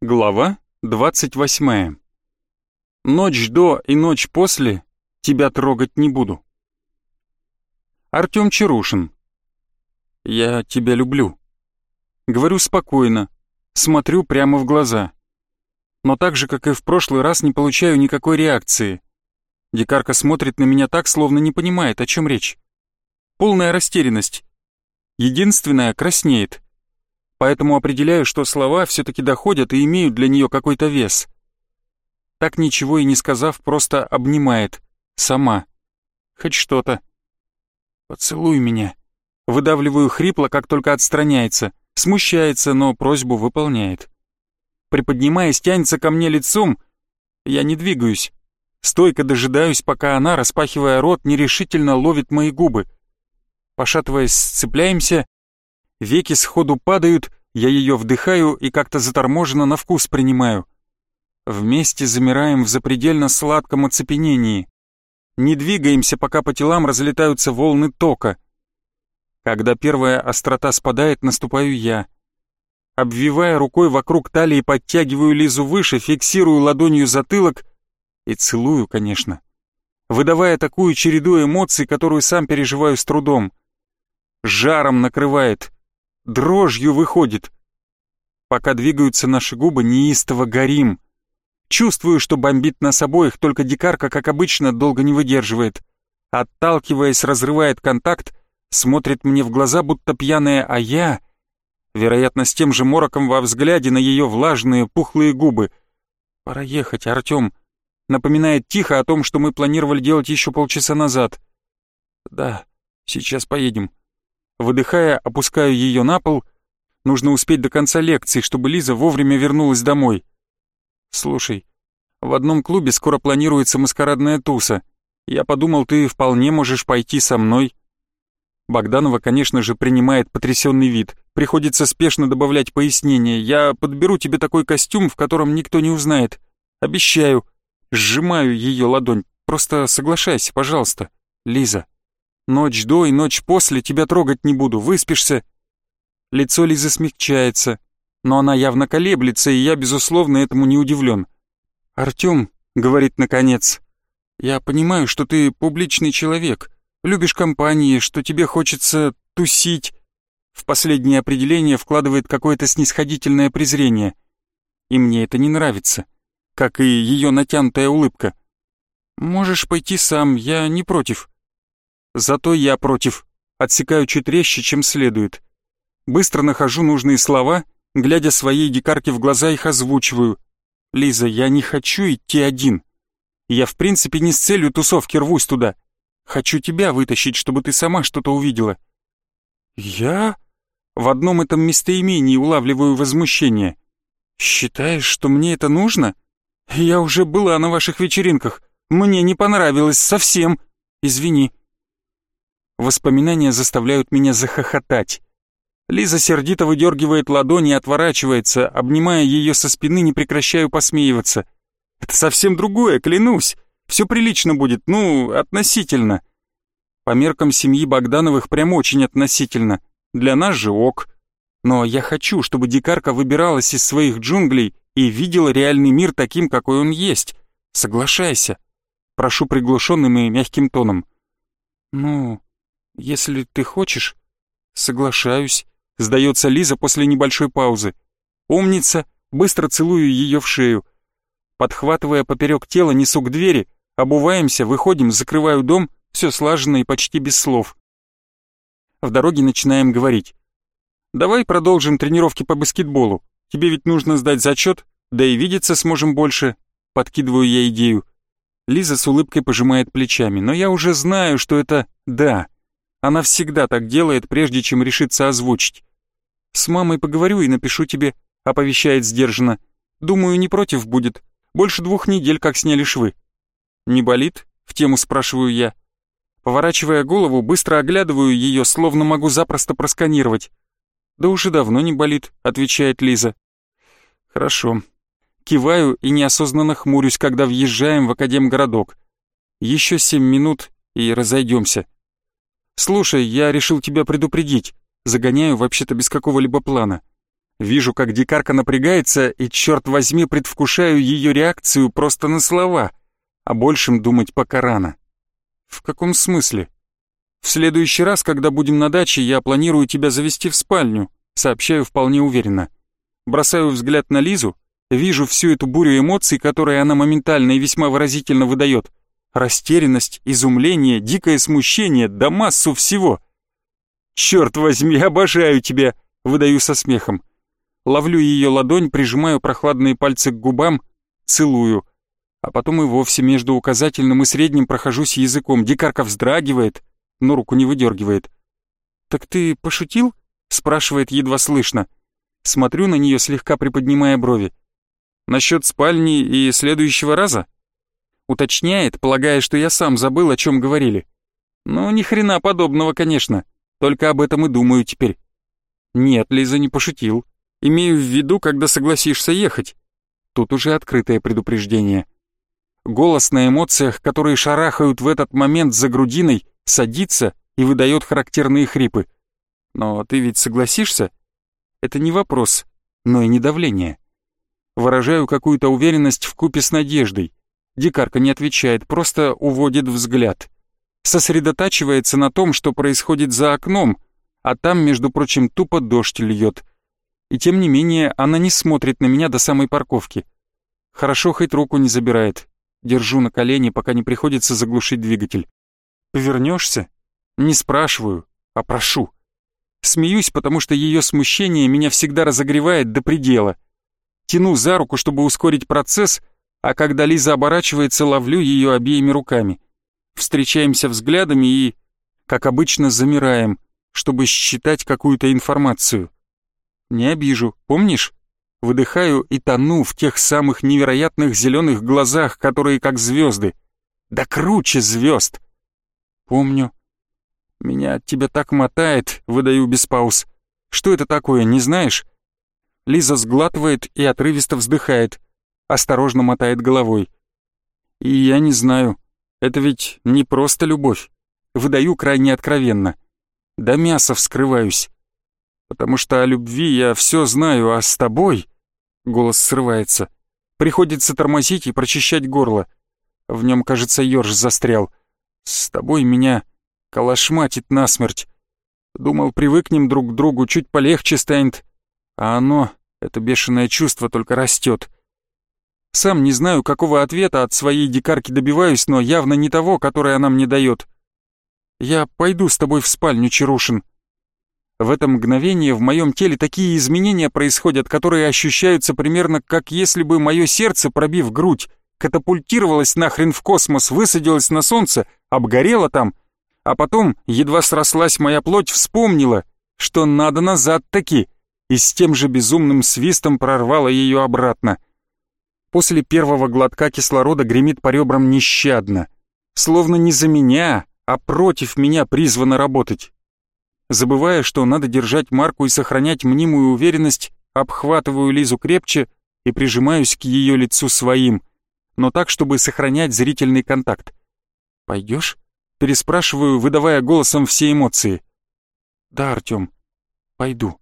Глава 28. Ночь до и ночь после тебя трогать не буду. Артём Чарушин. Я тебя люблю. Говорю спокойно, смотрю прямо в глаза. Но так же, как и в прошлый раз, не получаю никакой реакции. Дикарка смотрит на меня так, словно не понимает, о чем речь. Полная растерянность. Единственная краснеет поэтому определяю, что слова все-таки доходят и имеют для нее какой-то вес. Так ничего и не сказав, просто обнимает. Сама. Хоть что-то. «Поцелуй меня». Выдавливаю хрипло, как только отстраняется. Смущается, но просьбу выполняет. Приподнимаясь, тянется ко мне лицом. Я не двигаюсь. Стойко дожидаюсь, пока она, распахивая рот, нерешительно ловит мои губы. Пошатываясь, сцепляемся, Веки сходу падают, я ее вдыхаю и как-то заторможенно на вкус принимаю. Вместе замираем в запредельно сладком оцепенении. Не двигаемся, пока по телам разлетаются волны тока. Когда первая острота спадает, наступаю я. Обвивая рукой вокруг талии, подтягиваю Лизу выше, фиксирую ладонью затылок и целую, конечно. Выдавая такую череду эмоций, которую сам переживаю с трудом. Жаром накрывает, дрожью выходит. Пока двигаются наши губы, неистово горим. Чувствую, что бомбит нас обоих, только дикарка, как обычно, долго не выдерживает. Отталкиваясь, разрывает контакт, смотрит мне в глаза, будто пьяная, а я... Вероятно, с тем же мороком во взгляде на ее влажные, пухлые губы. «Пора ехать, Артем», напоминает тихо о том, что мы планировали делать еще полчаса назад. «Да, сейчас поедем», Выдыхая, опускаю ее на пол. Нужно успеть до конца лекции, чтобы Лиза вовремя вернулась домой. Слушай, в одном клубе скоро планируется маскарадная туса. Я подумал, ты вполне можешь пойти со мной. Богданова, конечно же, принимает потрясенный вид. Приходится спешно добавлять пояснения. Я подберу тебе такой костюм, в котором никто не узнает. Обещаю. Сжимаю ее ладонь. Просто соглашайся, пожалуйста, Лиза. Ночь до и ночь после тебя трогать не буду, выспишься». Лицо Лизы смягчается, но она явно колеблется, и я, безусловно, этому не удивлен. «Артём», — говорит наконец, — «я понимаю, что ты публичный человек, любишь компании, что тебе хочется тусить». В последнее определение вкладывает какое-то снисходительное презрение. И мне это не нравится, как и ее натянутая улыбка. «Можешь пойти сам, я не против». Зато я против. Отсекаю чуть резче, чем следует. Быстро нахожу нужные слова, глядя своей дикарке в глаза их озвучиваю. «Лиза, я не хочу идти один. Я в принципе не с целью тусовки рвусь туда. Хочу тебя вытащить, чтобы ты сама что-то увидела». «Я?» В одном этом местоимении улавливаю возмущение. «Считаешь, что мне это нужно? Я уже была на ваших вечеринках. Мне не понравилось совсем. Извини». Воспоминания заставляют меня захохотать. Лиза сердито выдергивает ладони и отворачивается, обнимая ее со спины, не прекращаю посмеиваться. Это совсем другое, клянусь. Все прилично будет, ну, относительно. По меркам семьи Богдановых прям очень относительно. Для нас же ок. Но я хочу, чтобы дикарка выбиралась из своих джунглей и видела реальный мир таким, какой он есть. Соглашайся. Прошу приглушенным и мягким тоном. Ну, «Если ты хочешь...» «Соглашаюсь», — сдается Лиза после небольшой паузы. «Умница!» Быстро целую ее в шею. Подхватывая поперек тела, несу к двери, обуваемся, выходим, закрываю дом, все слаженно и почти без слов. В дороге начинаем говорить. «Давай продолжим тренировки по баскетболу. Тебе ведь нужно сдать зачет, да и видеться сможем больше». Подкидываю я идею. Лиза с улыбкой пожимает плечами, но я уже знаю, что это «да». Она всегда так делает, прежде чем решится озвучить. «С мамой поговорю и напишу тебе», — оповещает сдержанно. «Думаю, не против будет. Больше двух недель, как сняли швы». «Не болит?» — в тему спрашиваю я. Поворачивая голову, быстро оглядываю ее, словно могу запросто просканировать. «Да уже давно не болит», — отвечает Лиза. «Хорошо». Киваю и неосознанно хмурюсь, когда въезжаем в Академгородок. Еще семь минут и разойдемся. «Слушай, я решил тебя предупредить. Загоняю вообще-то без какого-либо плана. Вижу, как дикарка напрягается, и, черт возьми, предвкушаю ее реакцию просто на слова, а большим думать пока рано. В каком смысле? В следующий раз, когда будем на даче, я планирую тебя завести в спальню, сообщаю вполне уверенно. Бросаю взгляд на Лизу, вижу всю эту бурю эмоций, которые она моментально и весьма выразительно выдает. Растерянность, изумление, дикое смущение, да массу всего. «Черт возьми, обожаю тебя!» — выдаю со смехом. Ловлю ее ладонь, прижимаю прохладные пальцы к губам, целую. А потом и вовсе между указательным и средним прохожусь языком. Дикарка вздрагивает, но руку не выдергивает. «Так ты пошутил?» — спрашивает едва слышно. Смотрю на нее, слегка приподнимая брови. «Насчет спальни и следующего раза?» Уточняет, полагая, что я сам забыл, о чем говорили. Ну, ни хрена подобного, конечно. Только об этом и думаю теперь. Нет, Лиза не пошутил. Имею в виду, когда согласишься ехать. Тут уже открытое предупреждение. Голос на эмоциях, которые шарахают в этот момент за грудиной, садится и выдает характерные хрипы. Но ты ведь согласишься? Это не вопрос, но и не давление. Выражаю какую-то уверенность в купе с надеждой. Дикарка не отвечает, просто уводит взгляд. Сосредотачивается на том, что происходит за окном, а там, между прочим, тупо дождь льет. И тем не менее, она не смотрит на меня до самой парковки. Хорошо, хоть руку не забирает. Держу на колени, пока не приходится заглушить двигатель. Повернешься? Не спрашиваю, а прошу. Смеюсь, потому что ее смущение меня всегда разогревает до предела. Тяну за руку, чтобы ускорить процесс, а когда Лиза оборачивается, ловлю ее обеими руками. Встречаемся взглядами и, как обычно, замираем, чтобы считать какую-то информацию. Не обижу, помнишь? Выдыхаю и тону в тех самых невероятных зеленых глазах, которые как звезды. Да круче звезд! Помню. Меня от тебя так мотает, выдаю без пауз. Что это такое, не знаешь? Лиза сглатывает и отрывисто вздыхает. Осторожно мотает головой. И я не знаю. Это ведь не просто любовь. Выдаю крайне откровенно. До мяса вскрываюсь потому что о любви я все знаю, а с тобой...» Голос срывается. Приходится тормозить и прочищать горло. В нем, кажется, ёрш застрял. «С тобой меня калашматит насмерть. Думал, привыкнем друг к другу, чуть полегче станет. А оно, это бешеное чувство, только растет. Сам не знаю, какого ответа от своей дикарки добиваюсь, но явно не того, который она мне дает. Я пойду с тобой в спальню, Чарушин. В это мгновение в моем теле такие изменения происходят, которые ощущаются примерно как если бы мое сердце, пробив грудь, катапультировалось нахрен в космос, высадилось на солнце, обгорело там, а потом, едва срослась моя плоть, вспомнила, что надо назад таки, и с тем же безумным свистом прорвало ее обратно. После первого глотка кислорода гремит по ребрам нещадно, словно не за меня, а против меня призвано работать. Забывая, что надо держать марку и сохранять мнимую уверенность, обхватываю Лизу крепче и прижимаюсь к ее лицу своим, но так, чтобы сохранять зрительный контакт. «Пойдешь?» — переспрашиваю, выдавая голосом все эмоции. «Да, Артем, пойду».